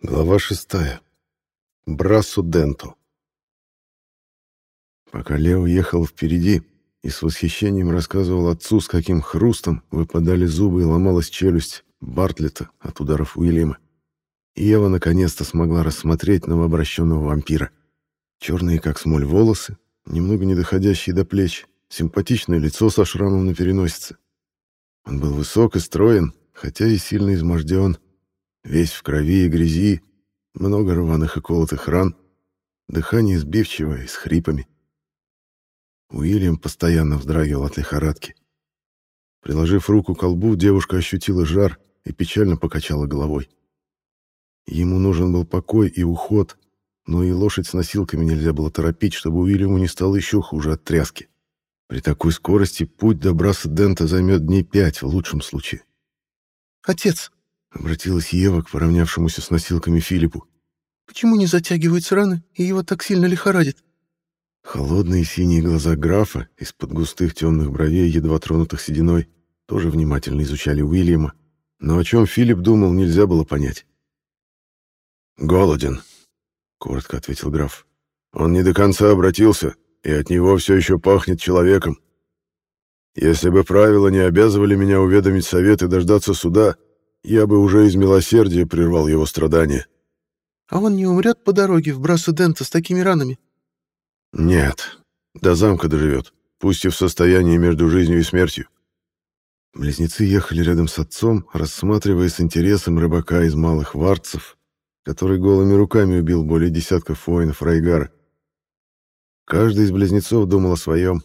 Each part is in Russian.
Глава шестая. Брасу Денто. Пока Лео ехал впереди и с восхищением рассказывал отцу, с каким хрустом выпадали зубы и ломалась челюсть Бартлета от ударов Уильяма, Ева наконец-то смогла рассмотреть новообращенного вампира. Черные, как смоль, волосы, немного не доходящие до плеч, симпатичное лицо со шрамом на переносице. Он был высок и строен, хотя и сильно изможден, весь в крови и грязи, много рваных и колотых ран, дыхание сбивчивое с хрипами. Уильям постоянно вздрагивал от лихорадки. Приложив руку к колбу, девушка ощутила жар и печально покачала головой. Ему нужен был покой и уход, но и лошадь с носилками нельзя было торопить, чтобы Уильяму не стало еще хуже от тряски. При такой скорости путь до Брасса-Дента займет дней пять в лучшем случае. «Отец!» — обратилась Ева к поравнявшемуся с носилками Филиппу. «Почему не затягиваются раны, и его так сильно лихорадит?» Холодные синие глаза графа из-под густых темных бровей, едва тронутых сединой, тоже внимательно изучали Уильяма, но о чем Филипп думал, нельзя было понять. «Голоден», — коротко ответил граф. «Он не до конца обратился, и от него все еще пахнет человеком. Если бы правила не обязывали меня уведомить совет и дождаться суда, я бы уже из милосердия прервал его страдания». «А он не умрет по дороге в Брасу-Дента с такими ранами?» «Нет, до замка доживет, пусть и в состоянии между жизнью и смертью». Близнецы ехали рядом с отцом, рассматривая с интересом рыбака из малых варцев, который голыми руками убил более десятков воинов Райгара. Каждый из близнецов думал о своем.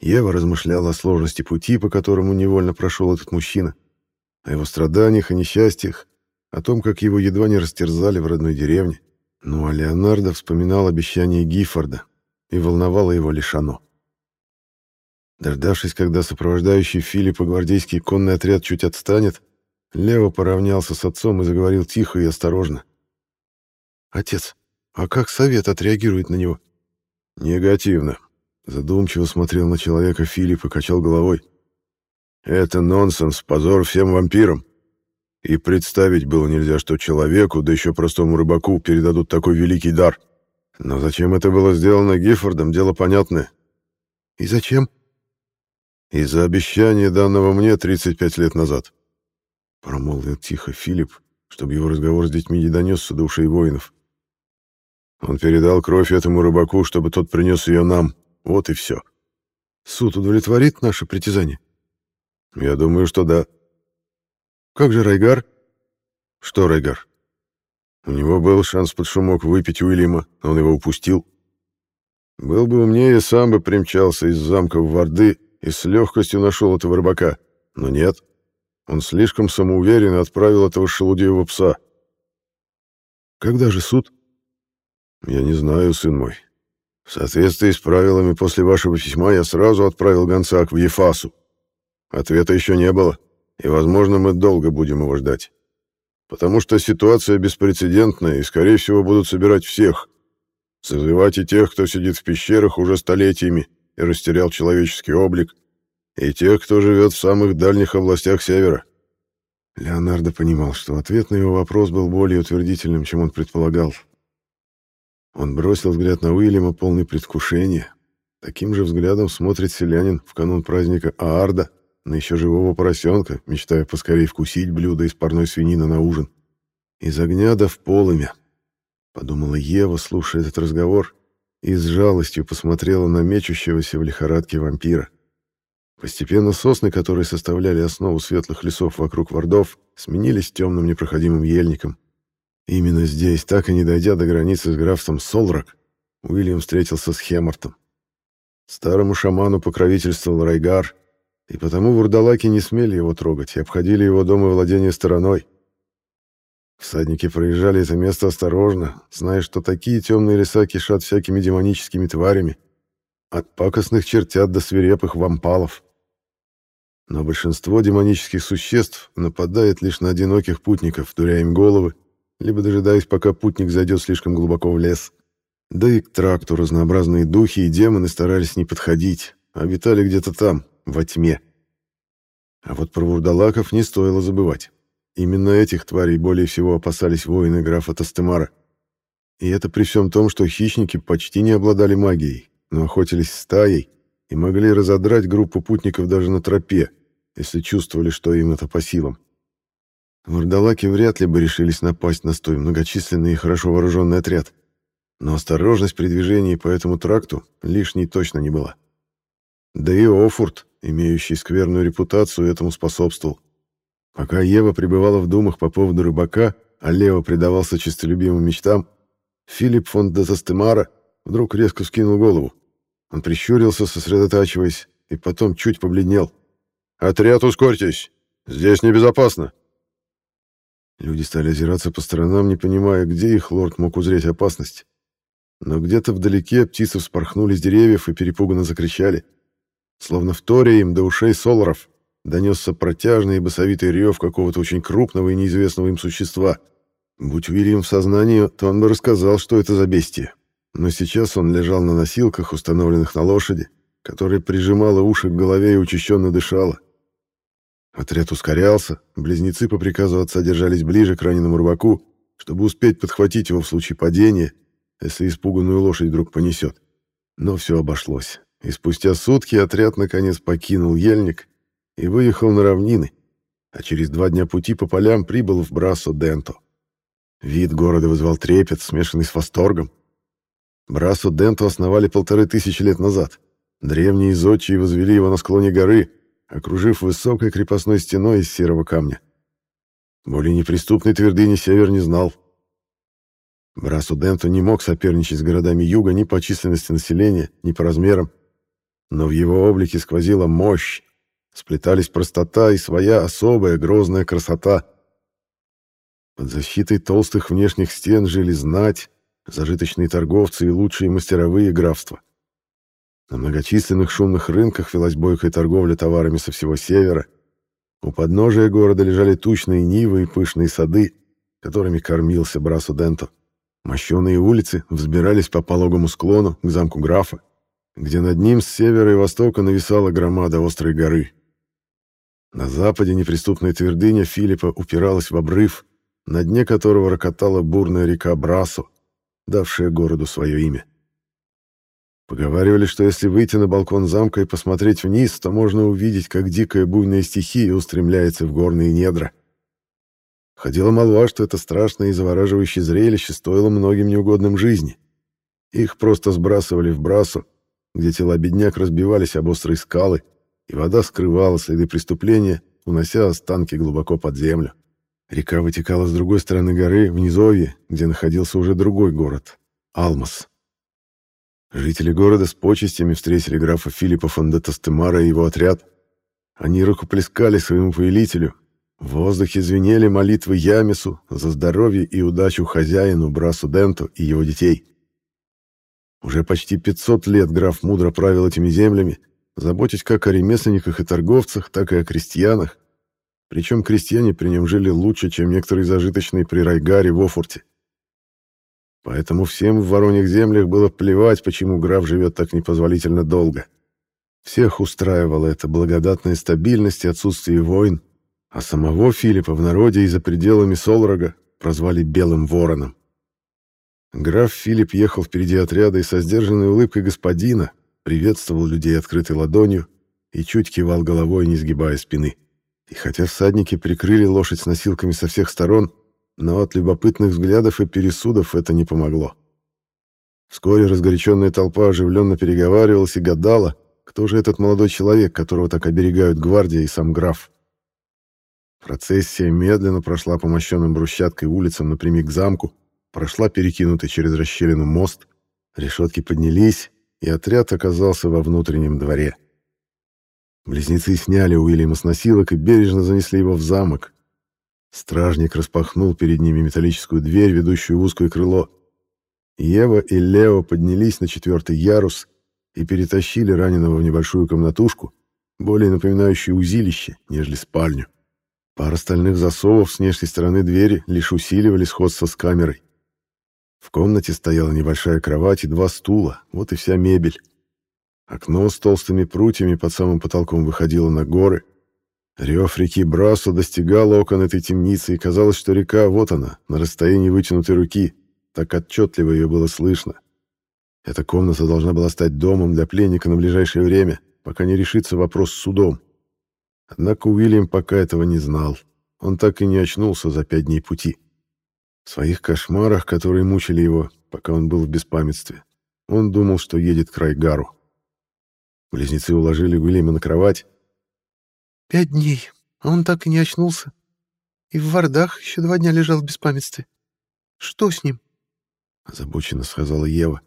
Ева размышляла о сложности пути, по которому невольно прошел этот мужчина, о его страданиях и несчастьях, о том, как его едва не растерзали в родной деревне. Ну а Леонардо вспоминал обещание Гиффорда, и волновало его лишь оно. Дождавшись, когда сопровождающий Филиппа гвардейский конный отряд чуть отстанет, Лео поравнялся с отцом и заговорил тихо и осторожно. «Отец, а как совет отреагирует на него?» «Негативно», — задумчиво смотрел на человека Филипп и качал головой. «Это нонсенс, позор всем вампирам. И представить было нельзя, что человеку, да еще простому рыбаку, передадут такой великий дар. Но зачем это было сделано Гиффордом, дело понятное». «И зачем?» «Из-за обещания, данного мне 35 лет назад», — промолвил тихо Филипп, чтобы его разговор с детьми не донесся до ушей воинов. Он передал кровь этому рыбаку, чтобы тот принес ее нам. Вот и все. Суд удовлетворит наше притязание? Я думаю, что да. Как же Райгар? Что Райгар? У него был шанс под шумок выпить Уильяма, он его упустил. Был бы умнее, сам бы примчался из замка в Варды и с легкостью нашел этого рыбака. Но нет. Он слишком самоуверен и отправил этого шелудеевого пса. Когда же суд? Я не знаю, сын мой. В соответствии с правилами после вашего письма я сразу отправил гонца к Ефасу. Ответа еще не было, и, возможно, мы долго будем его ждать. Потому что ситуация беспрецедентная, и, скорее всего, будут собирать всех. Созывать и тех, кто сидит в пещерах уже столетиями и растерял человеческий облик, и тех, кто живет в самых дальних областях Севера. Леонардо понимал, что ответ на его вопрос был более утвердительным, чем он предполагал. Он бросил взгляд на Уильяма, полный предвкушения. Таким же взглядом смотрит селянин в канун праздника Аарда на еще живого поросенка, мечтая поскорее вкусить блюдо из парной свинины на ужин. Из огня да в полымя, подумала Ева, слушая этот разговор, и с жалостью посмотрела на мечущегося в лихорадке вампира. Постепенно сосны, которые составляли основу светлых лесов вокруг Вардов, сменились темным непроходимым ельником. Именно здесь, так и не дойдя до границы с графством Солрак, Уильям встретился с Хемартом. Старому шаману покровительствовал Райгар, и потому вурдалаки не смели его трогать и обходили его дом и владение стороной. Всадники проезжали это место осторожно, зная, что такие темные леса кишат всякими демоническими тварями, от пакостных чертят до свирепых вампалов. Но большинство демонических существ нападает лишь на одиноких путников, дуря им головы, либо дожидаясь, пока путник зайдет слишком глубоко в лес. Да и к тракту разнообразные духи и демоны старались не подходить, а обитали где-то там, во тьме. А вот про вурдалаков не стоило забывать. Именно этих тварей более всего опасались воины графа Тастемара. И это при всем том, что хищники почти не обладали магией, но охотились стаей и могли разодрать группу путников даже на тропе, если чувствовали, что им это по силам. Вурдалаки вряд ли бы решились напасть на столь многочисленный и хорошо вооруженный отряд. Но осторожность при движении по этому тракту лишней точно не была. Да и Офурт, имеющий скверную репутацию, этому способствовал. Пока Ева пребывала в думах по поводу рыбака, а Лео предавался честолюбимым мечтам, Филипп фон Дезастемара вдруг резко вскинул голову. Он прищурился, сосредотачиваясь, и потом чуть побледнел. «Отряд, ускорьтесь! Здесь небезопасно!» Люди стали озираться по сторонам, не понимая, где их лорд мог узреть опасность. Но где-то вдалеке птицы вспорхнули с деревьев и перепуганно закричали. Словно в торе им до ушей солоров донесся протяжный и басовитый рев какого-то очень крупного и неизвестного им существа. Будь Уильям в сознании, то он бы рассказал, что это за бестие. Но сейчас он лежал на носилках, установленных на лошади, которая прижимала уши к голове и учащенно дышала. Отряд ускорялся, близнецы по приказу отца держались ближе к раненому рыбаку, чтобы успеть подхватить его в случае падения, если испуганную лошадь вдруг понесет. Но все обошлось, и спустя сутки отряд наконец покинул ельник и выехал на равнины, а через два дня пути по полям прибыл в Брасо-Денто. Вид города вызвал трепет, смешанный с восторгом. Брасо-Денто основали полторы тысячи лет назад. Древние зодчие возвели его на склоне горы, окружив высокой крепостной стеной из серого камня. Более неприступной твердыни север не знал. Брасо-Денто не мог соперничать с городами юга ни по численности населения, ни по размерам, но в его облике сквозила мощь, сплетались простота и своя особая грозная красота. Под защитой толстых внешних стен жили знать, зажиточные торговцы и лучшие мастеровые графства. На многочисленных шумных рынках велась бойкая торговля товарами со всего севера. У подножия города лежали тучные нивы и пышные сады, которыми кормился Брасу Денто. Мощеные улицы взбирались по пологому склону к замку графа, где над ним с севера и востока нависала громада острой горы. На западе неприступная твердыня Филиппа упиралась в обрыв, на дне которого рокотала бурная река Брасо, давшая городу свое имя. Поговаривали, что если выйти на балкон замка и посмотреть вниз, то можно увидеть, как дикая буйная стихия устремляется в горные недра. Ходила молва, что это страшное и завораживающее зрелище стоило многим неугодным жизни. Их просто сбрасывали в брасу, где тела бедняк разбивались об острые скалы, и вода скрывала следы преступления, унося останки глубоко под землю. Река вытекала с другой стороны горы, в низовье, где находился уже другой город — Алмас. Жители города с почестями встретили графа Филиппа фон де Тастемара и его отряд. Они рукоплескали своему повелителю. В воздухе звенели молитвы Ямису за здоровье и удачу хозяину Брасу Денту и его детей. Уже почти 500 лет граф мудро правил этими землями, заботясь как о ремесленниках и торговцах, так и о крестьянах. Причем крестьяне при нем жили лучше, чем некоторые зажиточные при Райгаре в Офорте. Поэтому всем в Вороньих землях было плевать, почему граф живет так непозволительно долго. Всех устраивала эта благодатная стабильность и отсутствие войн, а самого Филиппа в народе и за пределами Солрога прозвали Белым Вороном. Граф Филипп ехал впереди отряда и со сдержанной улыбкой господина приветствовал людей открытой ладонью и чуть кивал головой, не сгибая спины. И хотя всадники прикрыли лошадь с носилками со всех сторон, но от любопытных взглядов и пересудов это не помогло. Вскоре разгоряченная толпа оживленно переговаривалась и гадала, кто же этот молодой человек, которого так оберегают гвардия и сам граф. Процессия медленно прошла по мощенным брусчаткой улицам напрямик к замку, прошла перекинутый через расщелину мост, решетки поднялись, и отряд оказался во внутреннем дворе. Близнецы сняли Уильяма с носилок и бережно занесли его в замок, Стражник распахнул перед ними металлическую дверь, ведущую в узкое крыло. Ева и Лео поднялись на четвертый ярус и перетащили раненого в небольшую комнатушку, более напоминающую узилище, нежели спальню. Пара стальных засовов с внешней стороны двери лишь усиливали сходство с камерой. В комнате стояла небольшая кровать и два стула, вот и вся мебель. Окно с толстыми прутьями под самым потолком выходило на горы, Рев реки Брасу достигал окон этой темницы, и казалось, что река вот она, на расстоянии вытянутой руки. Так отчетливо ее было слышно. Эта комната должна была стать домом для пленника на ближайшее время, пока не решится вопрос с судом. Однако Уильям пока этого не знал. Он так и не очнулся за пять дней пути. В своих кошмарах, которые мучили его, пока он был в беспамятстве, он думал, что едет к Райгару. Близнецы уложили Уильяма на кровать, Пять дней, а он так и не очнулся. И в Вардах еще два дня лежал в беспамятстве. Что с ним? Озабоченно сказала Ева.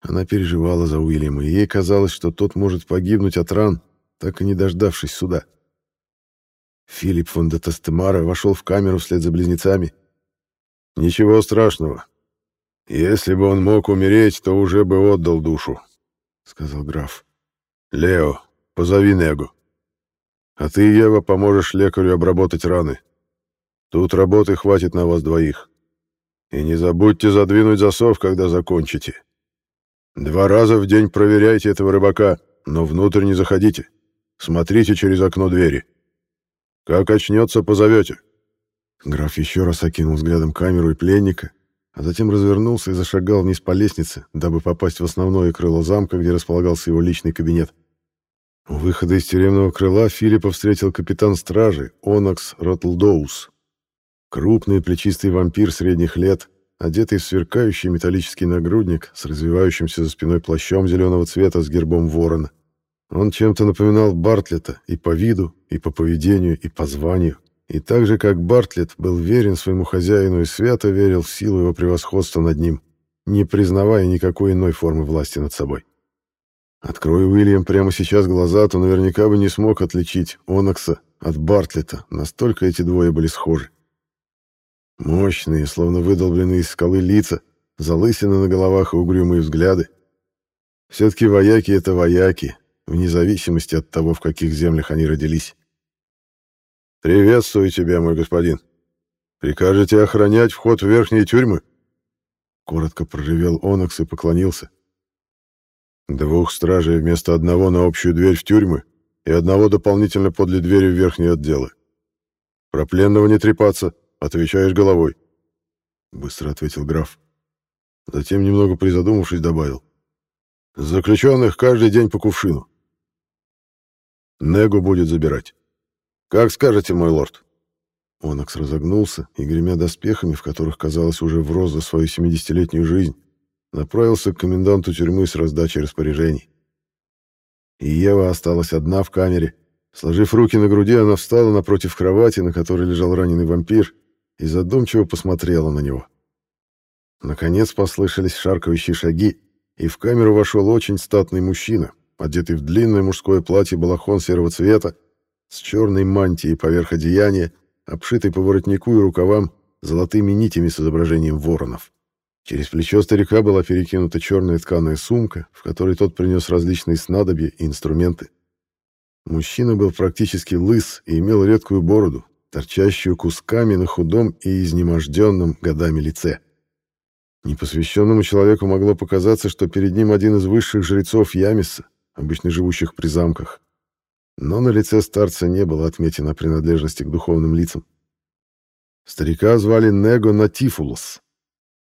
Она переживала за Уильяма, и ей казалось, что тот может погибнуть от ран, так и не дождавшись суда. Филипп фон де Тастемара вошел в камеру вслед за близнецами. «Ничего страшного. Если бы он мог умереть, то уже бы отдал душу», — сказал граф. «Лео, позови Негу». А ты, Ева, поможешь лекарю обработать раны. Тут работы хватит на вас двоих. И не забудьте задвинуть засов, когда закончите. Два раза в день проверяйте этого рыбака, но внутрь не заходите. Смотрите через окно двери. Как очнется, позовете. Граф еще раз окинул взглядом камеру и пленника, а затем развернулся и зашагал вниз по лестнице, дабы попасть в основное крыло замка, где располагался его личный кабинет. У выхода из тюремного крыла Филиппа встретил капитан стражи Онакс Ротлдоус. Крупный плечистый вампир средних лет, одетый в сверкающий металлический нагрудник с развивающимся за спиной плащом зеленого цвета с гербом ворона. Он чем-то напоминал Бартлета и по виду, и по поведению, и по званию. И так же, как Бартлет был верен своему хозяину и свято верил в силу его превосходства над ним, не признавая никакой иной формы власти над собой. Открой Уильям прямо сейчас глаза, то наверняка бы не смог отличить Онокса от Бартлета, настолько эти двое были схожи. Мощные, словно выдолбленные из скалы лица, залысины на головах и угрюмые взгляды. Все-таки вояки — это вояки, вне зависимости от того, в каких землях они родились. «Приветствую тебя, мой господин. Прикажете охранять вход в верхние тюрьмы?» Коротко проревел Онокс и поклонился. Двух стражей вместо одного на общую дверь в тюрьмы и одного дополнительно подле двери в верхние отделы. Про пленного не трепаться, отвечаешь головой. Быстро ответил граф. Затем, немного призадумавшись, добавил. Заключенных каждый день по кувшину. Негу будет забирать. Как скажете, мой лорд. Онакс разогнулся и, гремя доспехами, в которых, казалось, уже врос за свою семидесятилетнюю жизнь, направился к коменданту тюрьмы с раздачей распоряжений. И Ева осталась одна в камере. Сложив руки на груди, она встала напротив кровати, на которой лежал раненый вампир, и задумчиво посмотрела на него. Наконец послышались шаркающие шаги, и в камеру вошел очень статный мужчина, одетый в длинное мужское платье-балахон серого цвета, с черной мантией поверх одеяния, обшитой по воротнику и рукавам золотыми нитями с изображением воронов. Через плечо старика была перекинута черная тканая сумка, в которой тот принес различные снадобья и инструменты. Мужчина был практически лыс и имел редкую бороду, торчащую кусками на худом и изнеможденном годами лице. Непосвященному человеку могло показаться, что перед ним один из высших жрецов Ямиса, обычно живущих при замках. Но на лице старца не было отметено принадлежности к духовным лицам. Старика звали Него Натифулос,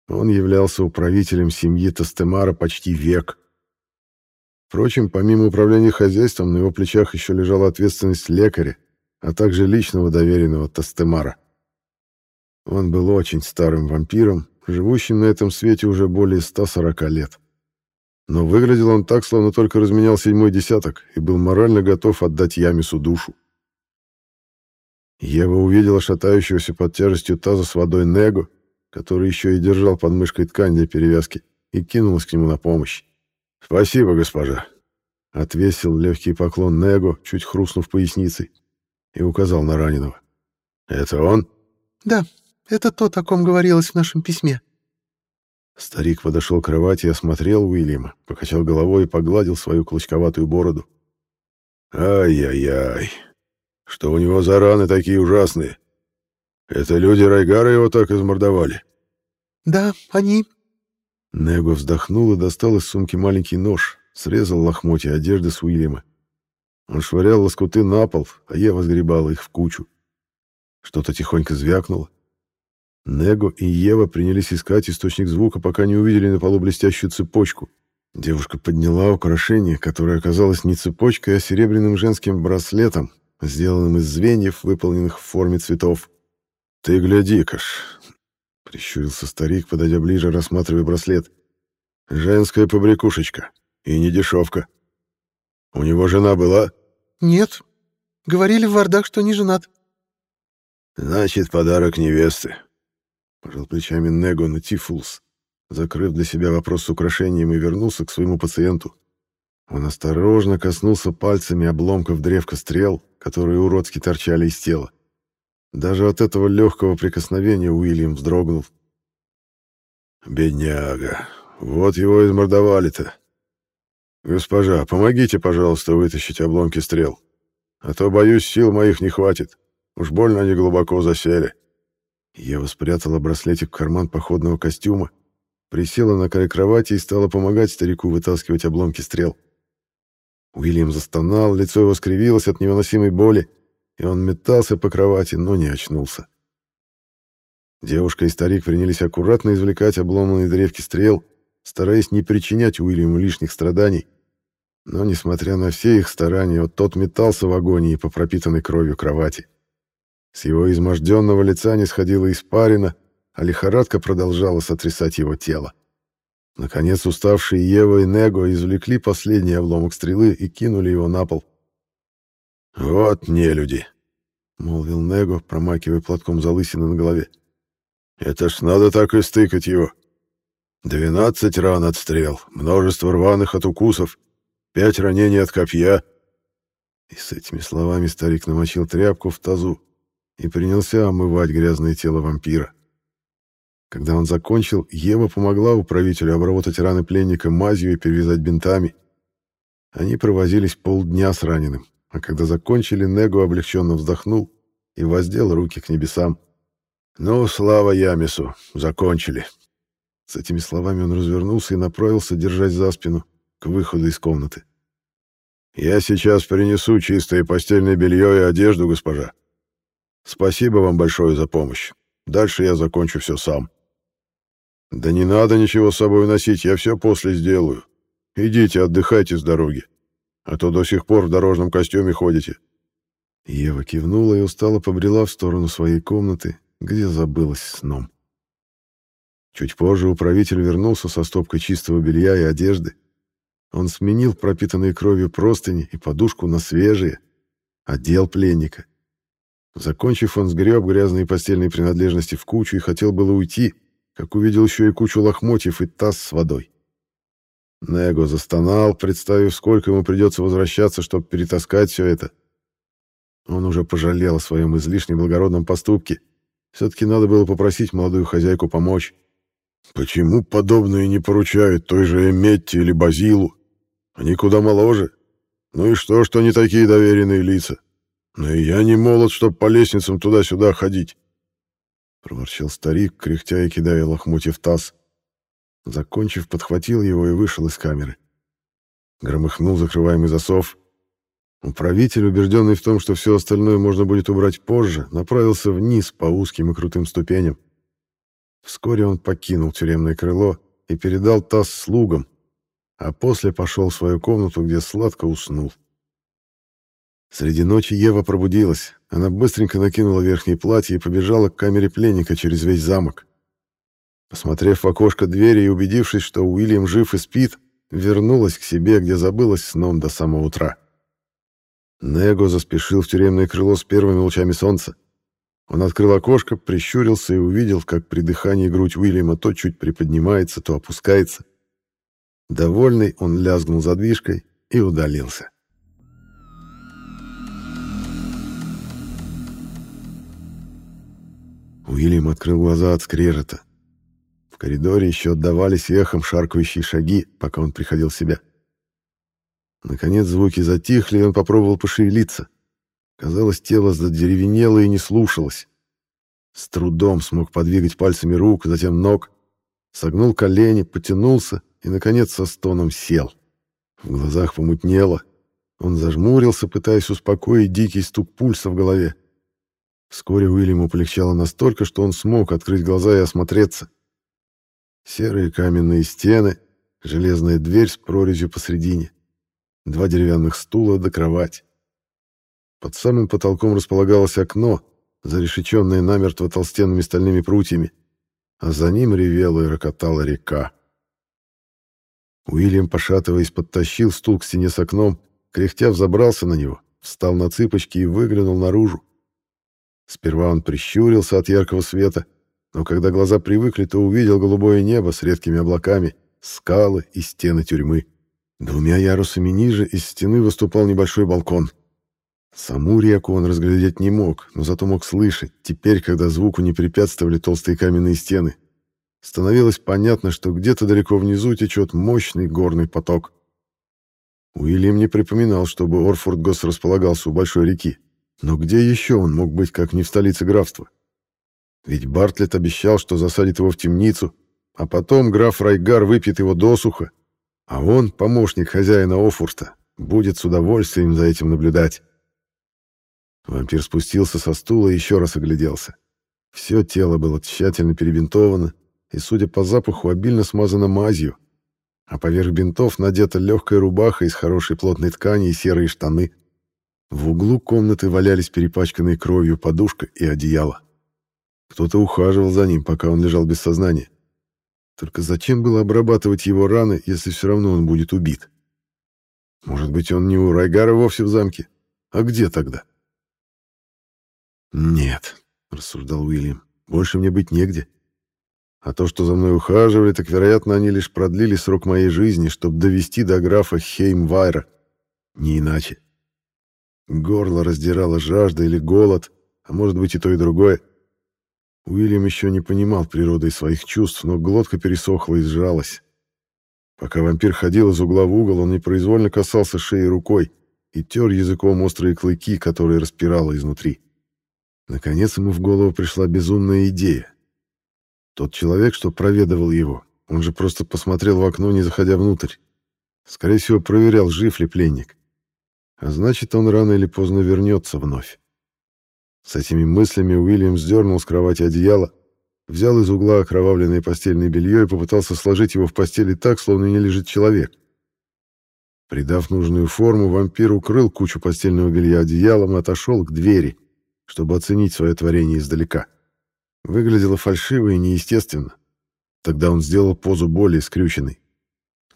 он являлся управителем семьи Тастемара почти век. Впрочем, помимо управления хозяйством, на его плечах еще лежала ответственность лекаря, а также личного доверенного Тастемара. Он был очень старым вампиром, живущим на этом свете уже более 140 лет. Но выглядел он так, словно только разменял седьмой десяток и был морально готов отдать Ямису душу. Ева увидела шатающегося под тяжестью таза с водой Него который еще и держал под мышкой ткань для перевязки, и кинулась к нему на помощь. «Спасибо, госпожа!» Отвесил легкий поклон Него, чуть хрустнув поясницей, и указал на раненого. «Это он?» «Да, это тот, о ком говорилось в нашем письме». Старик подошел к кровати и осмотрел Уильяма, покачал головой и погладил свою клочковатую бороду. «Ай-яй-яй! Что у него за раны такие ужасные? Это люди Райгара его так измордовали? Да, они. Него вздохнул и достал из сумки маленький нож, срезал лохмотья одежды с Уильяма. Он швырял лоскуты на пол, а Ева сгребала их в кучу. Что-то тихонько звякнуло. Него и Ева принялись искать источник звука, пока не увидели на полу блестящую цепочку. Девушка подняла украшение, которое оказалось не цепочкой, а серебряным женским браслетом, сделанным из звеньев, выполненных в форме цветов. «Ты гляди-ка ж!» — прищурился старик, подойдя ближе, рассматривая браслет. «Женская побрякушечка. И не дешевка. У него жена была?» «Нет. Говорили в Вардах, что не женат». «Значит, подарок невесты», — пожал плечами Него на Тифулс, закрыв для себя вопрос с украшением и вернулся к своему пациенту. Он осторожно коснулся пальцами обломков древка стрел, которые уродски торчали из тела. Даже от этого легкого прикосновения Уильям вздрогнул. «Бедняга, вот его измордовали-то. Госпожа, помогите, пожалуйста, вытащить обломки стрел. А то, боюсь, сил моих не хватит. Уж больно они глубоко засели». Ева спрятала браслетик в карман походного костюма, присела на край кровати и стала помогать старику вытаскивать обломки стрел. Уильям застонал, лицо его скривилось от невыносимой боли, и он метался по кровати, но не очнулся. Девушка и старик принялись аккуратно извлекать обломанные древки стрел, стараясь не причинять Уильяму лишних страданий. Но, несмотря на все их старания, вот тот метался в агонии по пропитанной кровью кровати. С его изможденного лица не сходила испарина, а лихорадка продолжала сотрясать его тело. Наконец уставшие Ева и Него извлекли последний обломок стрелы и кинули его на пол. «Вот нелюди», — молвил Него, промакивая платком залысины на голове. «Это ж надо так и стыкать его. Двенадцать ран от стрел, множество рваных от укусов, пять ранений от копья». И с этими словами старик намочил тряпку в тазу и принялся омывать грязное тело вампира. Когда он закончил, Ева помогла управителю обработать раны пленника мазью и перевязать бинтами. Они провозились полдня с раненым, а когда закончили, Него облегченно вздохнул и воздел руки к небесам. «Ну, слава Ямису, закончили». С этими словами он развернулся и направился, держась за спину, к выходу из комнаты. «Я сейчас принесу чистое постельное белье и одежду, госпожа. Спасибо вам большое за помощь. Дальше я закончу все сам». «Да не надо ничего с собой носить, я все после сделаю. Идите, отдыхайте с дороги, а то до сих пор в дорожном костюме ходите». Ева кивнула и устало побрела в сторону своей комнаты, где забылась сном. Чуть позже управитель вернулся со стопкой чистого белья и одежды. Он сменил пропитанные кровью простыни и подушку на свежие, одел пленника. Закончив, он сгреб грязные постельные принадлежности в кучу и хотел было уйти, как увидел еще и кучу лохмотьев и таз с водой. Него застонал, представив, сколько ему придется возвращаться, чтобы перетаскать все это. Он уже пожалел о своем излишне благородном поступке. Все-таки надо было попросить молодую хозяйку помочь. Почему подобные не поручают той же Эметти или Базилу? Они куда моложе. Ну и что, что они такие доверенные лица? Но и я не молод, чтобы по лестницам туда-сюда ходить. — проворчал старик, кряхтя и кидая лохмотья в таз. Закончив, подхватил его и вышел из камеры. Громыхнул закрываемый засов. Управитель, убежденный в том, что все остальное можно будет убрать позже, направился вниз по узким и крутым ступеням. Вскоре он покинул тюремное крыло и передал таз слугам, а после пошел в свою комнату, где сладко уснул. Среди ночи Ева пробудилась. Она быстренько накинула верхнее платье и побежала к камере пленника через весь замок. Посмотрев в окошко двери и убедившись, что Уильям жив и спит, вернулась к себе, где забылась сном до самого утра. Него заспешил в тюремное крыло с первыми лучами солнца. Он открыл окошко, прищурился и увидел, как при дыхании грудь Уильяма то чуть приподнимается, то опускается. Довольный, он лязгнул задвижкой и удалился. Уильям открыл глаза от скрежета. В коридоре еще отдавались эхом шаркающие шаги, пока он приходил в себя. Наконец звуки затихли, и он попробовал пошевелиться. Казалось, тело задеревенело и не слушалось. С трудом смог подвигать пальцами рук, затем ног. Согнул колени, потянулся и, наконец, со стоном сел. В глазах помутнело. Он зажмурился, пытаясь успокоить дикий стук пульса в голове. Вскоре Уильяму полегчало настолько, что он смог открыть глаза и осмотреться. Серые каменные стены, железная дверь с прорезью посредине, два деревянных стула до кровать. Под самым потолком располагалось окно, зарешеченное намертво толстенными стальными прутьями, а за ним ревела и рокотала река. Уильям, пошатываясь, подтащил стул к стене с окном, кряхтя взобрался на него, встал на цыпочки и выглянул наружу. Сперва он прищурился от яркого света, но когда глаза привыкли, то увидел голубое небо с редкими облаками, скалы и стены тюрьмы. Двумя ярусами ниже из стены выступал небольшой балкон. Саму реку он разглядеть не мог, но зато мог слышать, теперь, когда звуку не препятствовали толстые каменные стены. Становилось понятно, что где-то далеко внизу течет мощный горный поток. Уильям не припоминал, чтобы Орфорд-Гос располагался у большой реки. Но где еще он мог быть, как не в столице графства? Ведь Бартлетт обещал, что засадит его в темницу, а потом граф Райгар выпьет его досуха, а он, помощник хозяина Офурта, будет с удовольствием за этим наблюдать. Вампир спустился со стула и еще раз огляделся. Все тело было тщательно перебинтовано и, судя по запаху, обильно смазано мазью, а поверх бинтов надета легкая рубаха из хорошей плотной ткани и серые штаны. В углу комнаты валялись перепачканные кровью подушка и одеяло. Кто-то ухаживал за ним, пока он лежал без сознания. Только зачем было обрабатывать его раны, если все равно он будет убит? Может быть, он не у Райгара вовсе в замке? А где тогда? «Нет», — рассуждал Уильям, — «больше мне быть негде. А то, что за мной ухаживали, так, вероятно, они лишь продлили срок моей жизни, чтобы довести до графа Хеймвайра. Не иначе. Горло раздирало жажда или голод, а может быть и то, и другое. Уильям еще не понимал природы своих чувств, но глотка пересохла и сжалась. Пока вампир ходил из угла в угол, он непроизвольно касался шеи рукой и тер языком острые клыки, которые распирало изнутри. Наконец ему в голову пришла безумная идея. Тот человек, что проведывал его, он же просто посмотрел в окно, не заходя внутрь. Скорее всего, проверял, жив ли пленник. А значит, он рано или поздно вернется вновь. С этими мыслями Уильям сдернул с кровати одеяло, взял из угла окровавленное постельное белье и попытался сложить его в постели так, словно не лежит человек. Придав нужную форму, вампир укрыл кучу постельного белья одеялом и отошел к двери — чтобы оценить свое творение издалека. Выглядело фальшиво и неестественно. Тогда он сделал позу более скрюченной.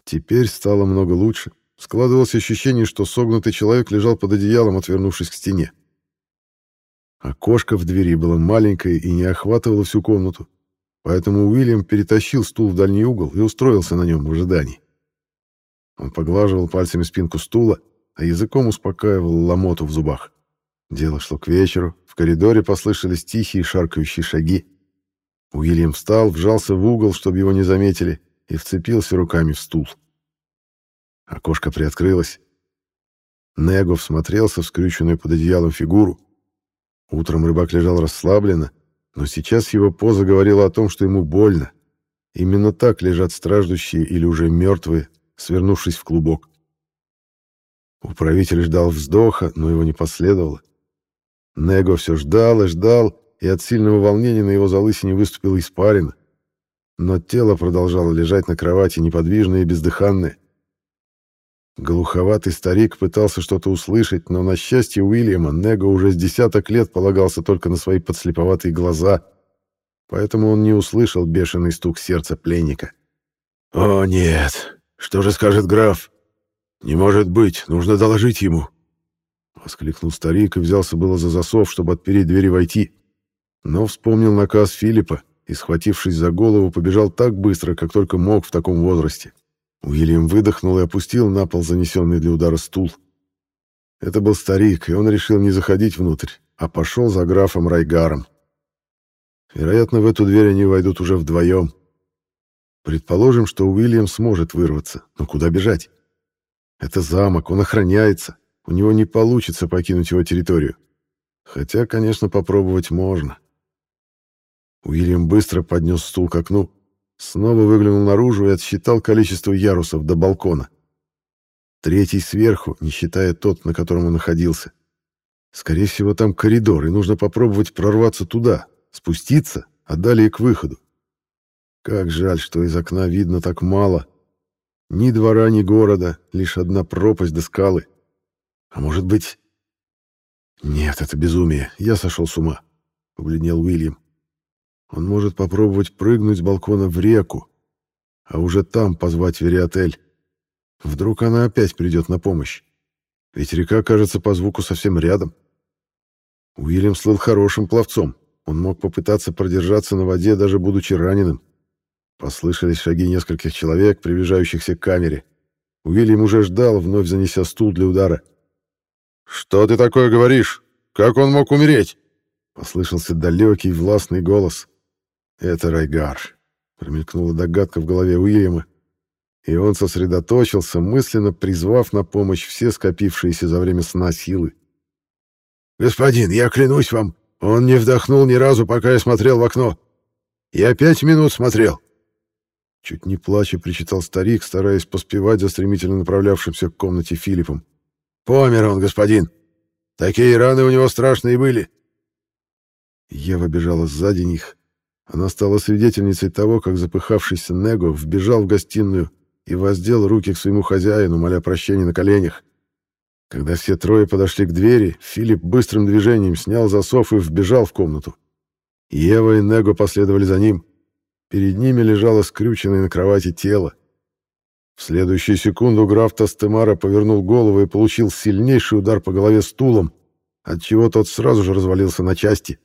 Теперь стало много лучше. Складывалось ощущение, что согнутый человек лежал под одеялом, отвернувшись к стене. Окошко в двери было маленькое и не охватывало всю комнату, поэтому Уильям перетащил стул в дальний угол и устроился на нем в ожидании. Он поглаживал пальцами спинку стула, а языком успокаивал ломоту в зубах. Дело шло к вечеру, в коридоре послышались тихие шаркающие шаги. Уильям встал, вжался в угол, чтобы его не заметили, и вцепился руками в стул. Окошко приоткрылось. Него всмотрелся в скрюченную под одеялом фигуру. Утром рыбак лежал расслабленно, но сейчас его поза говорила о том, что ему больно. Именно так лежат страждущие или уже мертвые, свернувшись в клубок. Управитель ждал вздоха, но его не последовало. Него все ждал и ждал, и от сильного волнения на его залысине выступила испарина. Но тело продолжало лежать на кровати неподвижное и бездыханное. Глуховатый старик пытался что-то услышать, но на счастье Уильяма Него уже с десяток лет полагался только на свои подслеповатые глаза, поэтому он не услышал бешеный стук сердца пленника. «О, нет! Что же скажет граф? Не может быть, нужно доложить ему!» Воскликнул старик и взялся было за засов, чтобы отпереть дверь и войти. Но вспомнил наказ Филиппа и, схватившись за голову, побежал так быстро, как только мог в таком возрасте. Уильям выдохнул и опустил на пол занесенный для удара стул. Это был старик, и он решил не заходить внутрь, а пошел за графом Райгаром. Вероятно, в эту дверь они войдут уже вдвоем. Предположим, что Уильям сможет вырваться, но куда бежать? Это замок, он охраняется у него не получится покинуть его территорию. Хотя, конечно, попробовать можно. Уильям быстро поднес стул к окну, снова выглянул наружу и отсчитал количество ярусов до балкона. Третий сверху, не считая тот, на котором он находился. Скорее всего, там коридор, и нужно попробовать прорваться туда, спуститься, а далее к выходу. Как жаль, что из окна видно так мало. Ни двора, ни города, лишь одна пропасть до скалы. А может быть... Нет, это безумие, я сошел с ума, — побледнел Уильям. Он может попробовать прыгнуть с балкона в реку, а уже там позвать Вериотель. Вдруг она опять придет на помощь. Ведь река кажется по звуку совсем рядом. Уильям слыл хорошим пловцом. Он мог попытаться продержаться на воде, даже будучи раненым. Послышались шаги нескольких человек, приближающихся к камере. Уильям уже ждал, вновь занеся стул для удара. «Что ты такое говоришь? Как он мог умереть?» Послышался далекий властный голос. «Это Райгар», — промелькнула догадка в голове Уильяма. И он сосредоточился, мысленно призвав на помощь все скопившиеся за время сна силы. «Господин, я клянусь вам, он не вдохнул ни разу, пока я смотрел в окно. Я пять минут смотрел». Чуть не плача причитал старик, стараясь поспевать за стремительно направлявшимся к комнате Филиппом. «Помер он, господин. Такие раны у него страшные были». Ева бежала сзади них. Она стала свидетельницей того, как запыхавшийся Него вбежал в гостиную и воздел руки к своему хозяину, моля прощения на коленях. Когда все трое подошли к двери, Филипп быстрым движением снял засов и вбежал в комнату. Ева и Него последовали за ним. Перед ними лежало скрюченное на кровати тело. В следующую секунду граф Тастемара повернул голову и получил сильнейший удар по голове стулом, отчего тот сразу же развалился на части.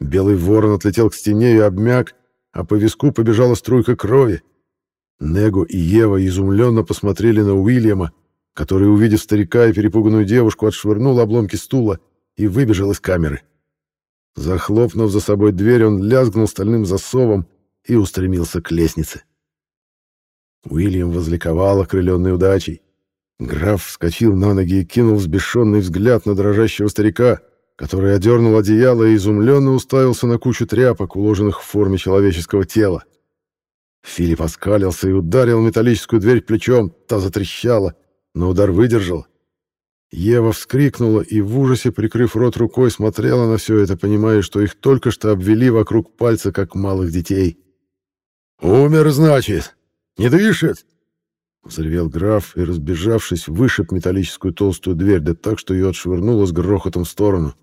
Белый ворон отлетел к стене и обмяк, а по виску побежала струйка крови. Него и Ева изумленно посмотрели на Уильяма, который, увидев старика и перепуганную девушку, отшвырнул обломки стула и выбежал из камеры. Захлопнув за собой дверь, он лязгнул стальным засовом и устремился к лестнице. Уильям возликовал, окрыленный удачей. Граф вскочил на ноги и кинул взбешенный взгляд на дрожащего старика, который одернул одеяло и изумленно уставился на кучу тряпок, уложенных в форме человеческого тела. Филипп оскалился и ударил металлическую дверь плечом, та затрещала, но удар выдержал. Ева вскрикнула и в ужасе, прикрыв рот рукой, смотрела на все это, понимая, что их только что обвели вокруг пальца, как малых детей. «Умер, значит? Не дышит?» Взревел граф и, разбежавшись, вышиб металлическую толстую дверь, да так, что ее отшвырнуло с грохотом в сторону.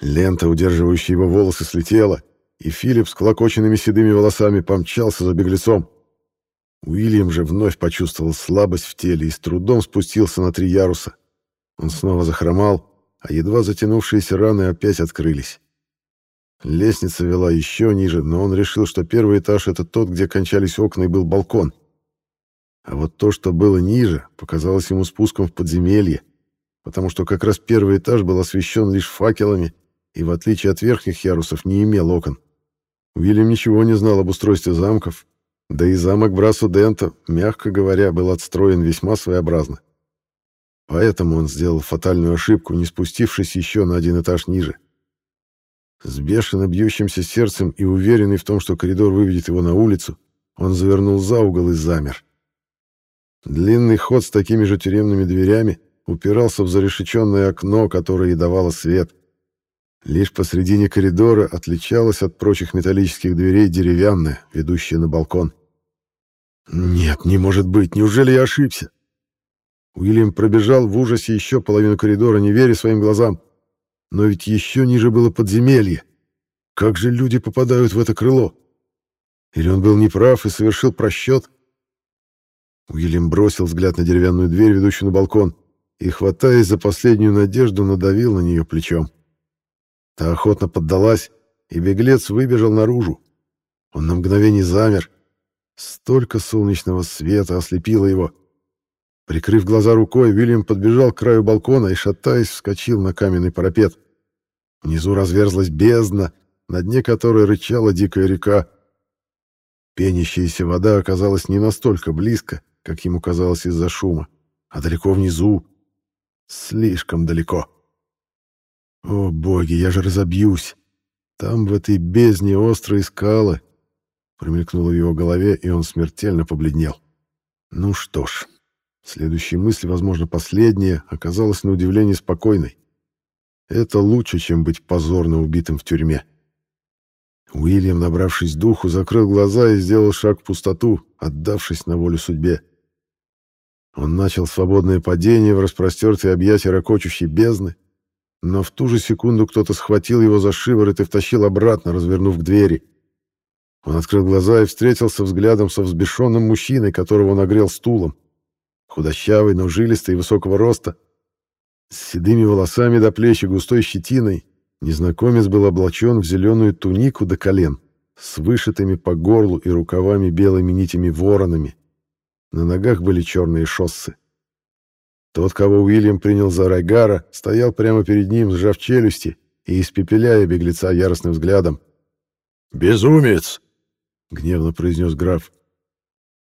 Лента, удерживающая его волосы, слетела, и Филипп с клокоченными седыми волосами помчался за беглецом. Уильям же вновь почувствовал слабость в теле и с трудом спустился на три яруса. Он снова захромал, а едва затянувшиеся раны опять открылись. Лестница вела еще ниже, но он решил, что первый этаж — это тот, где кончались окна и был балкон. А вот то, что было ниже, показалось ему спуском в подземелье, потому что как раз первый этаж был освещен лишь факелами и, в отличие от верхних ярусов, не имел окон. Уильям ничего не знал об устройстве замков, да и замок Брасу-Дента, мягко говоря, был отстроен весьма своеобразно. Поэтому он сделал фатальную ошибку, не спустившись еще на один этаж ниже. С бешено бьющимся сердцем и уверенный в том, что коридор выведет его на улицу, он завернул за угол и замер. Длинный ход с такими же тюремными дверями упирался в зарешеченное окно, которое и давало свет. Лишь посредине коридора отличалась от прочих металлических дверей деревянная, ведущая на балкон. «Нет, не может быть, неужели я ошибся?» Уильям пробежал в ужасе еще половину коридора, не веря своим глазам. Но ведь еще ниже было подземелье. Как же люди попадают в это крыло? Или он был неправ и совершил просчет? Уильям бросил взгляд на деревянную дверь, ведущую на балкон, и, хватаясь за последнюю надежду, надавил на нее плечом. Та охотно поддалась, и беглец выбежал наружу. Он на мгновение замер. Столько солнечного света ослепило его. Прикрыв глаза рукой, Уильям подбежал к краю балкона и, шатаясь, вскочил на каменный парапет. Внизу разверзлась бездна, на дне которой рычала дикая река. Пенящаяся вода оказалась не настолько близко, как ему казалось из-за шума, а далеко внизу. Слишком далеко. О, боги, я же разобьюсь. Там, в этой бездне, острые скалы. Промелькнуло в его голове, и он смертельно побледнел. Ну что ж, Следующая мысль, возможно, последняя, оказалась на удивление спокойной. Это лучше, чем быть позорно убитым в тюрьме. Уильям, набравшись духу, закрыл глаза и сделал шаг в пустоту, отдавшись на волю судьбе. Он начал свободное падение в распростертые объятия ракочущей бездны, но в ту же секунду кто-то схватил его за шиворот и втащил обратно, развернув к двери. Он открыл глаза и встретился взглядом со взбешенным мужчиной, которого он огрел стулом. Худощавый, но жилистый и высокого роста. С седыми волосами до плеч и густой щетиной незнакомец был облачен в зеленую тунику до колен с вышитыми по горлу и рукавами белыми нитями воронами. На ногах были черные шоссы. Тот, кого Уильям принял за Райгара, стоял прямо перед ним, сжав челюсти и испепеляя беглеца яростным взглядом. «Безумец!» — гневно произнес граф.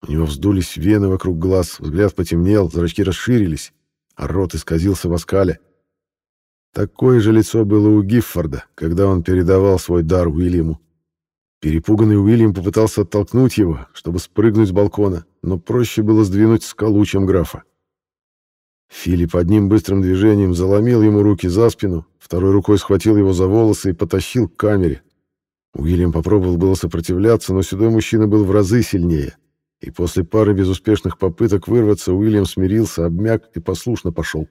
У него вздулись вены вокруг глаз, взгляд потемнел, зрачки расширились, а рот исказился в оскале. Такое же лицо было у Гиффорда, когда он передавал свой дар Уильяму. Перепуганный Уильям попытался оттолкнуть его, чтобы спрыгнуть с балкона, но проще было сдвинуть скалу, чем графа. Филипп одним быстрым движением заломил ему руки за спину, второй рукой схватил его за волосы и потащил к камере. Уильям попробовал было сопротивляться, но седой мужчина был в разы сильнее — и после пары безуспешных попыток вырваться Уильям смирился, обмяк и послушно пошел.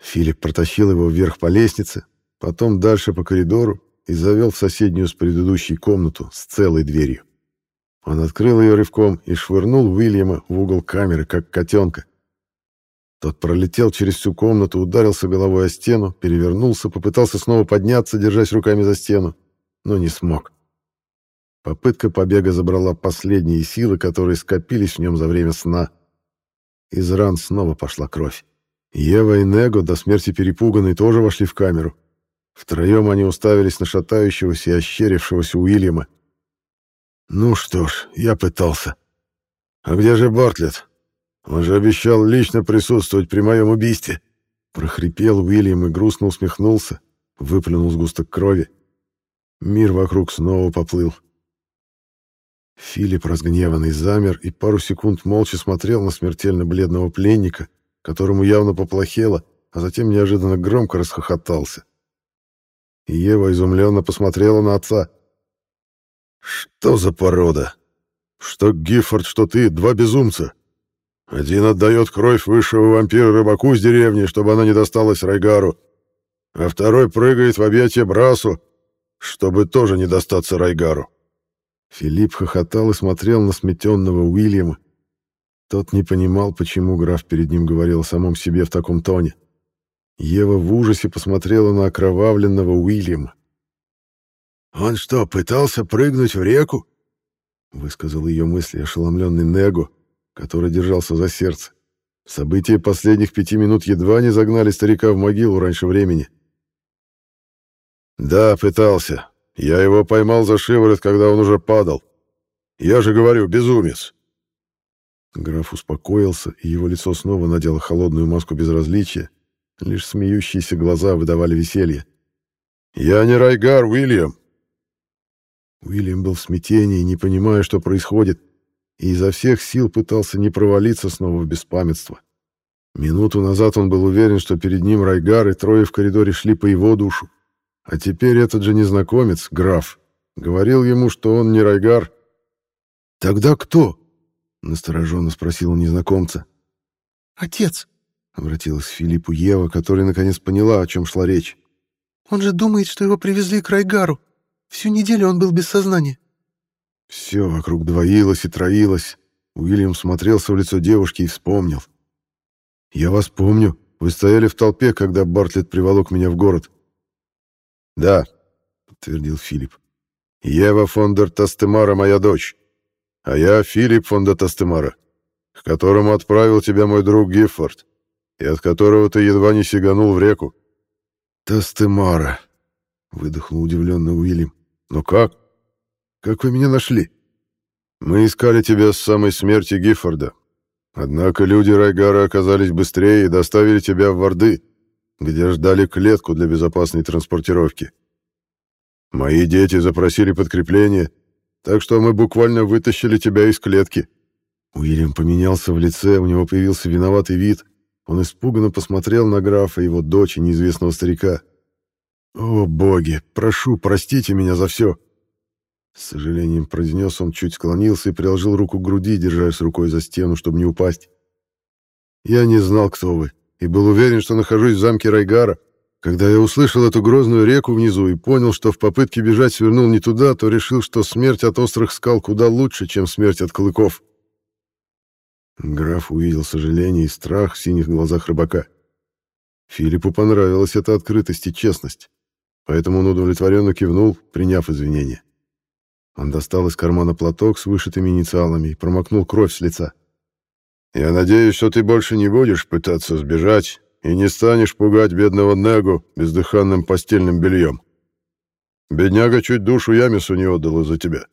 Филипп протащил его вверх по лестнице, потом дальше по коридору и завел в соседнюю с предыдущей комнату с целой дверью. Он открыл ее рывком и швырнул Уильяма в угол камеры, как котенка. Тот пролетел через всю комнату, ударился головой о стену, перевернулся, попытался снова подняться, держась руками за стену, но не смог. Попытка побега забрала последние силы, которые скопились в нем за время сна. Из ран снова пошла кровь. Ева и Него, до смерти перепуганные, тоже вошли в камеру. Втроем они уставились на шатающегося и ощерившегося Уильяма. «Ну что ж, я пытался. А где же Бартлетт? Он же обещал лично присутствовать при моем убийстве!» Прохрипел Уильям и грустно усмехнулся, выплюнул сгусток крови. Мир вокруг снова поплыл. Филипп, разгневанный, замер и пару секунд молча смотрел на смертельно бледного пленника, которому явно поплохело, а затем неожиданно громко расхохотался. И Ева изумленно посмотрела на отца. «Что за порода? Что Гиффорд, что ты, два безумца. Один отдает кровь высшего вампира рыбаку с деревни, чтобы она не досталась Райгару, а второй прыгает в объятия Брасу, чтобы тоже не достаться Райгару. Филипп хохотал и смотрел на сметенного Уильяма. Тот не понимал, почему граф перед ним говорил о самом себе в таком тоне. Ева в ужасе посмотрела на окровавленного Уильяма. «Он что, пытался прыгнуть в реку?» — высказал ее мысли ошеломленный Него, который держался за сердце. События последних пяти минут едва не загнали старика в могилу раньше времени. «Да, пытался», я его поймал за шиворот, когда он уже падал. Я же говорю, безумец. Граф успокоился, и его лицо снова надело холодную маску безразличия. Лишь смеющиеся глаза выдавали веселье. «Я не Райгар, Уильям!» Уильям был в смятении, не понимая, что происходит, и изо всех сил пытался не провалиться снова в беспамятство. Минуту назад он был уверен, что перед ним Райгар, и трое в коридоре шли по его душу. А теперь этот же незнакомец, граф, говорил ему, что он не Райгар. «Тогда кто?» — настороженно спросил незнакомца. «Отец», — обратилась к Филиппу Ева, которая наконец поняла, о чем шла речь. «Он же думает, что его привезли к Райгару. Всю неделю он был без сознания». Все вокруг двоилось и троилось. Уильям смотрелся в лицо девушки и вспомнил. «Я вас помню. Вы стояли в толпе, когда Бартлетт приволок меня в город. «Да», — подтвердил Филипп. «Ева фон дер Тастемара моя дочь, а я Филипп фон дер Тастемара, к которому отправил тебя мой друг Гиффорд, и от которого ты едва не сиганул в реку». «Тастемара», — выдохнул удивленно Уильям. «Но как? Как вы меня нашли?» «Мы искали тебя с самой смерти Гиффорда. Однако люди Райгара оказались быстрее и доставили тебя в Варды где ждали клетку для безопасной транспортировки. Мои дети запросили подкрепление, так что мы буквально вытащили тебя из клетки. Уильям поменялся в лице, у него появился виноватый вид. Он испуганно посмотрел на графа, его дочь и неизвестного старика. «О, боги, прошу, простите меня за все!» С сожалением произнес он, чуть склонился и приложил руку к груди, держась рукой за стену, чтобы не упасть. «Я не знал, кто вы, и был уверен, что нахожусь в замке Райгара. Когда я услышал эту грозную реку внизу и понял, что в попытке бежать свернул не туда, то решил, что смерть от острых скал куда лучше, чем смерть от клыков». Граф увидел сожаление и страх в синих глазах рыбака. Филиппу понравилась эта открытость и честность, поэтому он удовлетворенно кивнул, приняв извинения. Он достал из кармана платок с вышитыми инициалами и промокнул кровь с лица. «Я надеюсь, что ты больше не будешь пытаться сбежать и не станешь пугать бедного Негу бездыханным постельным бельем. Бедняга чуть душу Ямису не отдал из-за тебя.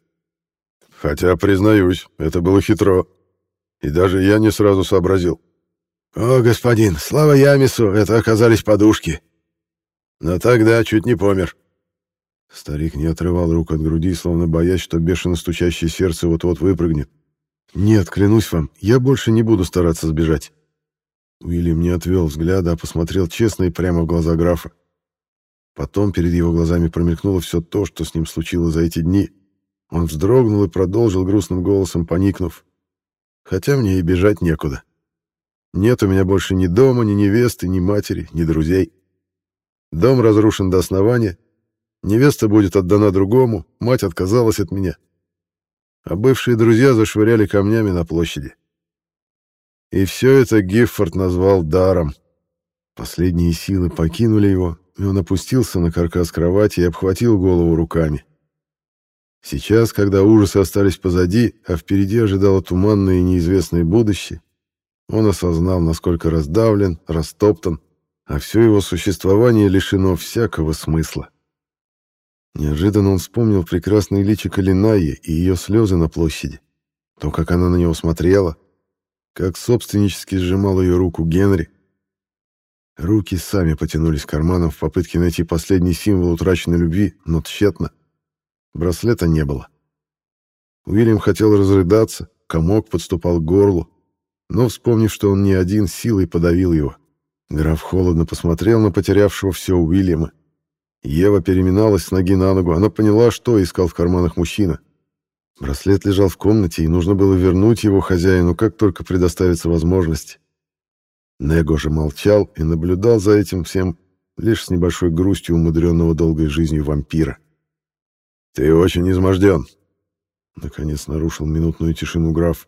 Хотя, признаюсь, это было хитро, и даже я не сразу сообразил. О, господин, слава Ямису, это оказались подушки. Но тогда чуть не помер». Старик не отрывал рук от груди, словно боясь, что бешено стучащее сердце вот-вот выпрыгнет. «Нет, клянусь вам, я больше не буду стараться сбежать». Уильям не отвел взгляда, а посмотрел честно и прямо в глаза графа. Потом перед его глазами промелькнуло все то, что с ним случилось за эти дни. Он вздрогнул и продолжил грустным голосом, поникнув. «Хотя мне и бежать некуда. Нет у меня больше ни дома, ни невесты, ни матери, ни друзей. Дом разрушен до основания, Невеста будет отдана другому, мать отказалась от меня. А бывшие друзья зашвыряли камнями на площади. И все это Гиффорд назвал даром. Последние силы покинули его, и он опустился на каркас кровати и обхватил голову руками. Сейчас, когда ужасы остались позади, а впереди ожидало туманное и неизвестное будущее, он осознал, насколько раздавлен, растоптан, а все его существование лишено всякого смысла. Неожиданно он вспомнил прекрасное личико Линаи и ее слезы на площади. То, как она на него смотрела, как собственнически сжимал ее руку Генри. Руки сами потянулись к карманам в попытке найти последний символ утраченной любви, но тщетно. Браслета не было. Уильям хотел разрыдаться, комок подступал к горлу, но, вспомнив, что он не один, силой подавил его. Граф холодно посмотрел на потерявшего все Уильяма Ева переминалась с ноги на ногу. Она поняла, что искал в карманах мужчина. Браслет лежал в комнате, и нужно было вернуть его хозяину, как только предоставится возможность. Него же молчал и наблюдал за этим всем лишь с небольшой грустью умудренного долгой жизнью вампира. «Ты очень изможден», — наконец нарушил минутную тишину граф.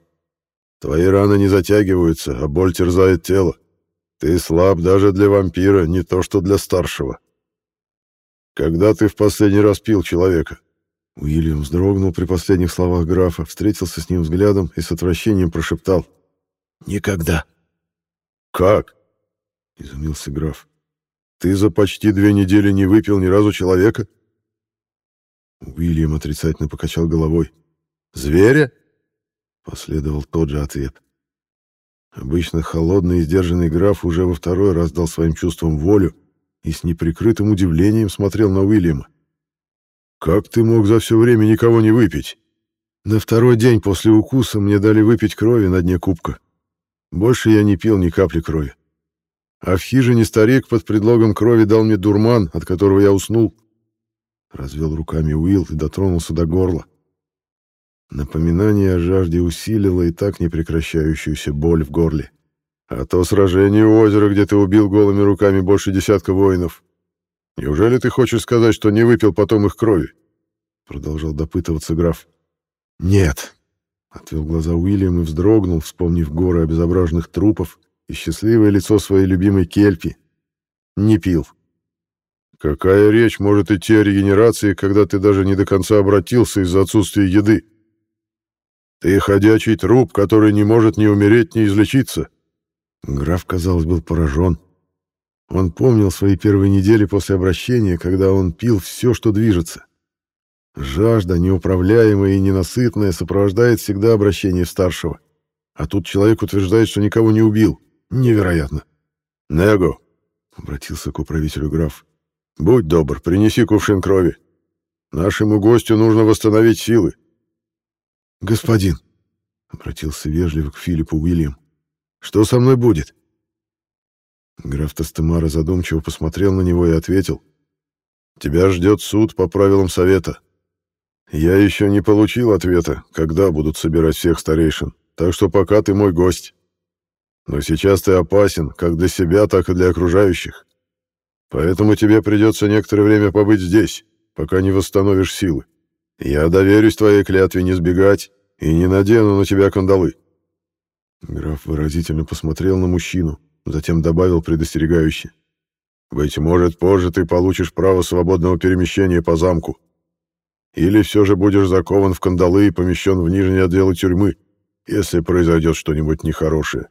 «Твои раны не затягиваются, а боль терзает тело. Ты слаб даже для вампира, не то что для старшего». Когда ты в последний раз пил человека? Уильям вздрогнул при последних словах графа, встретился с ним взглядом и с отвращением прошептал. «Никогда». «Как?» — изумился граф. «Ты за почти две недели не выпил ни разу человека?» Уильям отрицательно покачал головой. «Зверя?» — последовал тот же ответ. Обычно холодный и сдержанный граф уже во второй раз дал своим чувствам волю и с неприкрытым удивлением смотрел на Уильяма. «Как ты мог за все время никого не выпить?» «На второй день после укуса мне дали выпить крови на дне кубка. Больше я не пил ни капли крови. А в хижине старик под предлогом крови дал мне дурман, от которого я уснул». Развел руками Уилл и дотронулся до горла. Напоминание о жажде усилило и так непрекращающуюся боль в горле. А то сражение у озера, где ты убил голыми руками больше десятка воинов. Неужели ты хочешь сказать, что не выпил потом их крови? Продолжал допытываться граф. Нет. Отвел глаза Уильям и вздрогнул, вспомнив горы обезображенных трупов и счастливое лицо своей любимой Кельпи. Не пил. Какая речь может идти о регенерации, когда ты даже не до конца обратился из-за отсутствия еды? Ты ходячий труп, который не может ни умереть, ни излечиться. Граф, казалось, был поражен. Он помнил свои первые недели после обращения, когда он пил все, что движется. Жажда, неуправляемая и ненасытная, сопровождает всегда обращение старшего. А тут человек утверждает, что никого не убил. Невероятно. «Него», — обратился к управителю граф, — «будь добр, принеси кувшин крови. Нашему гостю нужно восстановить силы». «Господин», Обратился вежливо к Филиппу Уильям. «Что со мной будет?» Граф Тастемара задумчиво посмотрел на него и ответил. «Тебя ждет суд по правилам совета. Я еще не получил ответа, когда будут собирать всех старейшин, так что пока ты мой гость. Но сейчас ты опасен как для себя, так и для окружающих. Поэтому тебе придется некоторое время побыть здесь, пока не восстановишь силы. Я доверюсь твоей клятве не сбегать и не надену на тебя кандалы». Граф выразительно посмотрел на мужчину, затем добавил предостерегающе. «Быть может, позже ты получишь право свободного перемещения по замку. Или все же будешь закован в кандалы и помещен в нижний отдел тюрьмы, если произойдет что-нибудь нехорошее».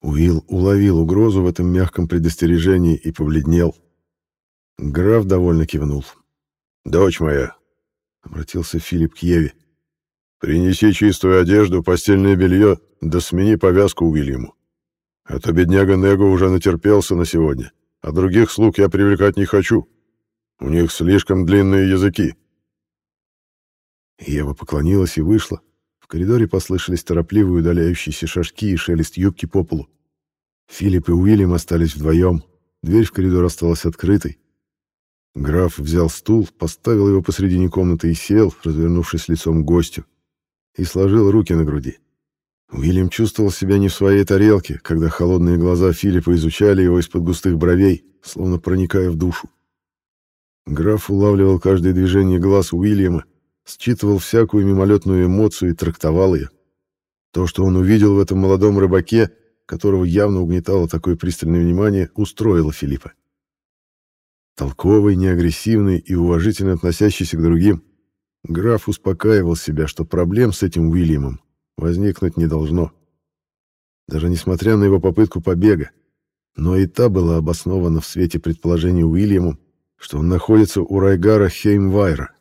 Уилл уловил угрозу в этом мягком предостережении и побледнел. Граф довольно кивнул. «Дочь моя», — обратился Филипп к Еве, — «принеси чистую одежду, постельное белье, да смени повязку Уильяму. А то бедняга Него уже натерпелся на сегодня, а других слуг я привлекать не хочу. У них слишком длинные языки. Ева поклонилась и вышла. В коридоре послышались торопливые удаляющиеся шажки и шелест юбки по полу. Филипп и Уильям остались вдвоем. Дверь в коридор осталась открытой. Граф взял стул, поставил его посредине комнаты и сел, развернувшись лицом к гостю, и сложил руки на груди. Уильям чувствовал себя не в своей тарелке, когда холодные глаза Филиппа изучали его из-под густых бровей, словно проникая в душу. Граф улавливал каждое движение глаз Уильяма, считывал всякую мимолетную эмоцию и трактовал ее. То, что он увидел в этом молодом рыбаке, которого явно угнетало такое пристальное внимание, устроило Филиппа. Толковый, неагрессивный и уважительно относящийся к другим, граф успокаивал себя, что проблем с этим Уильямом возникнуть не должно. Даже несмотря на его попытку побега, но и та была обоснована в свете предположения Уильямом, что он находится у Райгара Хеймвайра.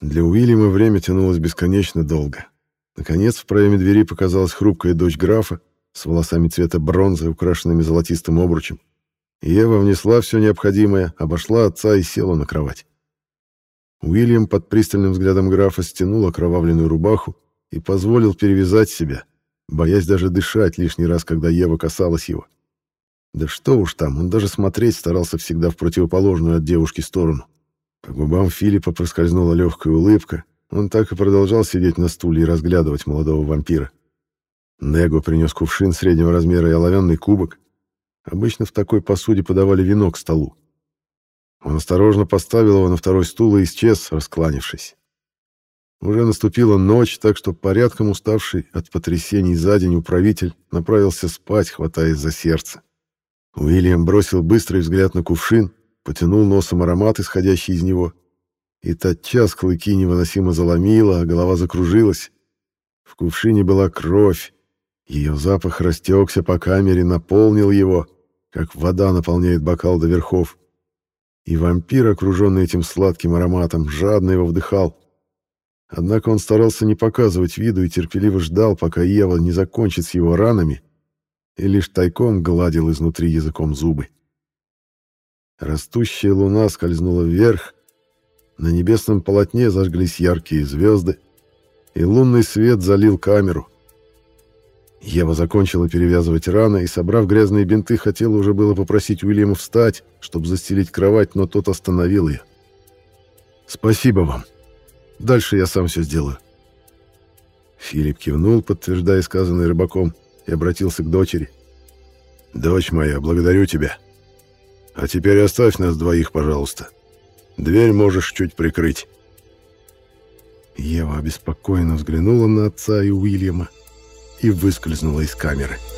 Для Уильяма время тянулось бесконечно долго. Наконец, в проеме двери показалась хрупкая дочь графа с волосами цвета бронзы, украшенными золотистым обручем. Ева внесла все необходимое, обошла отца и села на кровать. Уильям под пристальным взглядом графа стянул окровавленную рубаху, и позволил перевязать себя, боясь даже дышать лишний раз, когда Ева касалась его. Да что уж там, он даже смотреть старался всегда в противоположную от девушки сторону. По губам Филиппа проскользнула легкая улыбка, он так и продолжал сидеть на стуле и разглядывать молодого вампира. Него принес кувшин среднего размера и оловянный кубок. Обычно в такой посуде подавали вино к столу. Он осторожно поставил его на второй стул и исчез, раскланившись. Уже наступила ночь, так что порядком уставший от потрясений за день управитель направился спать, хватаясь за сердце. Уильям бросил быстрый взгляд на кувшин, потянул носом аромат, исходящий из него, и тотчас клыки невыносимо заломило, а голова закружилась. В кувшине была кровь, ее запах растекся по камере, наполнил его, как вода наполняет бокал до верхов. И вампир, окруженный этим сладким ароматом, жадно его вдыхал. Однако он старался не показывать виду и терпеливо ждал, пока Ева не закончит с его ранами, и лишь тайком гладил изнутри языком зубы. Растущая луна скользнула вверх, на небесном полотне зажглись яркие звезды, и лунный свет залил камеру. Ева закончила перевязывать раны и, собрав грязные бинты, хотела уже было попросить Уильяма встать, чтобы застелить кровать, но тот остановил ее. «Спасибо вам», Дальше я сам все сделаю». Филипп кивнул, подтверждая сказанное рыбаком, и обратился к дочери. «Дочь моя, благодарю тебя. А теперь оставь нас двоих, пожалуйста. Дверь можешь чуть прикрыть». Ева обеспокоенно взглянула на отца и Уильяма и выскользнула из камеры. «Ева»